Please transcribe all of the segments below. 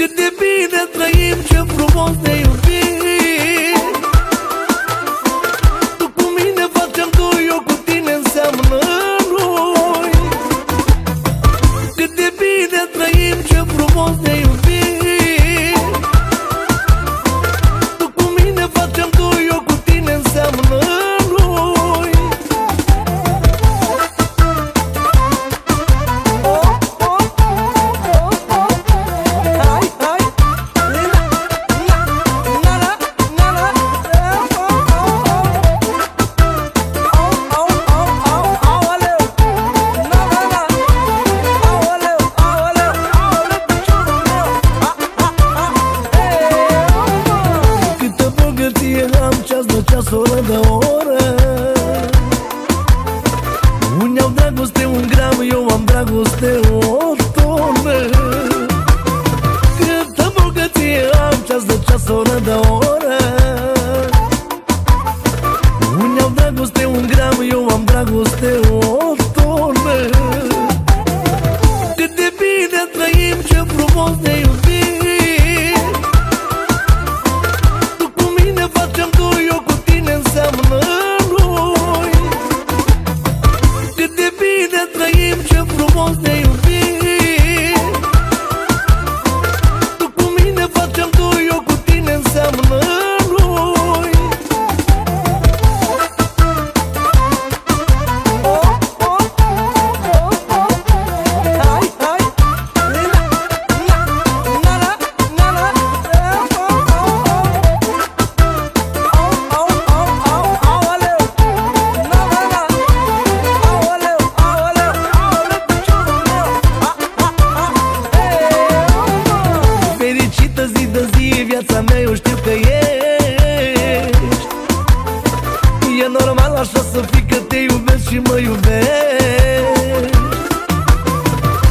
Cât de bine trăim, ce frumos ne iubim. de o tonă Câtă bogăție am ceas de ceas, oră de oră Unii au dragoste un gram, eu am dragoste o tonă Cât de bine trăim, ce viața mea, eu știu că ești. E normal așa să fii că te iubesc și mă iubesc.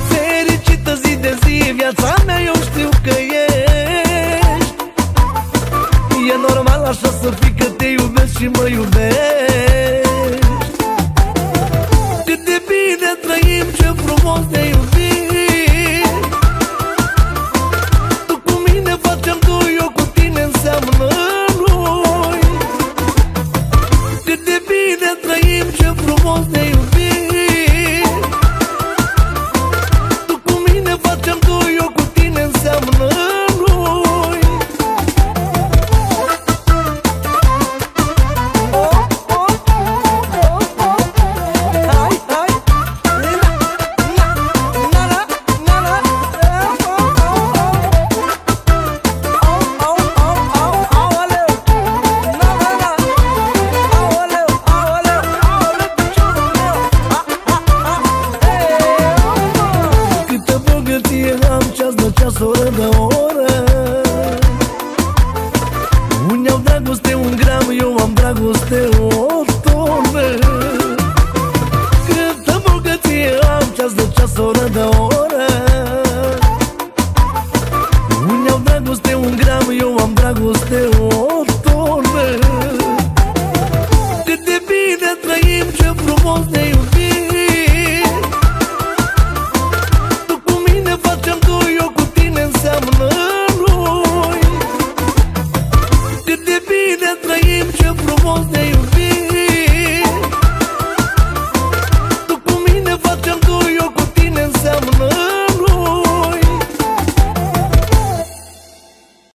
Fericită zi de zi, viața mea, eu știu că ești. E normal așa să fii că te iubesc și mă iubesc. Cât de bine trăim, ce frumos te iubim. dragoste o tonă Câtă bogăție am ceas de ceas, oră de oră. Unii au dragoste un gram, eu am dragoste o tonă Cât de bine trăim, ce frumos ne iubim.